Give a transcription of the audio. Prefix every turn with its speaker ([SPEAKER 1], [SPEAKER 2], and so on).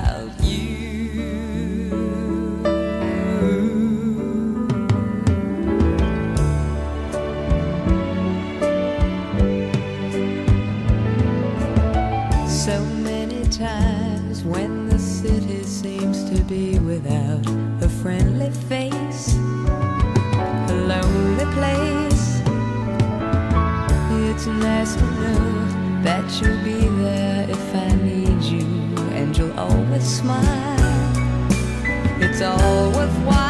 [SPEAKER 1] without you. So many times when the city seems to be without a friendly face, a lonely place, it's nice to know that you'll be there if I need you and you'll always smile. It's all worthwhile.